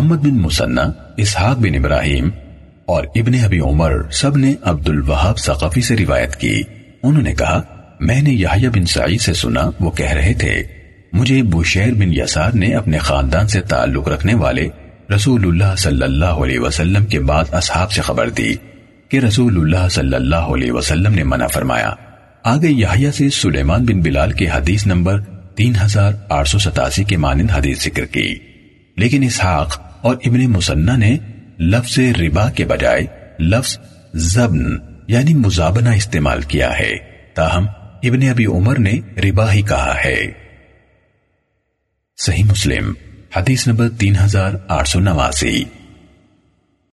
محمد بن مسنہ، اسحاق بن ابراہیم اور ابن ابی عمر سب نے عبد الوہاب ثقفی سے روایت کی۔ انہوں نے کہا، میں نے یحییٰ بن سعید سے سنا، وہ کہہ رہے تھے، مجھے بشیر بن یسار نے اپنے خاندان سے تعلق رکھنے والے رسول اللہ صلی اللہ علیہ وسلم کے بعد اصحاب سے خبر دی کہ رسول اللہ صلی اللہ علیہ وسلم نے منع فرمایا۔ آگے یحییٰ سے سلیمان بن بلال کے حدیث نمبر تین ہزار آٹھ سو ستاسی کے مانند حدیث ذکر کی۔ لیکن اسحاق اور ابن مسنہ نے لفظ ربا کے بجائے لفظ زبن یعنی مزابنہ استعمال کیا ہے۔ تاہم، ابن ابی عمر نے ربا ہی کہا ہے۔ صحیح مسلم، حدیث نمبر تین ہزار آٹھ سو نواسی۔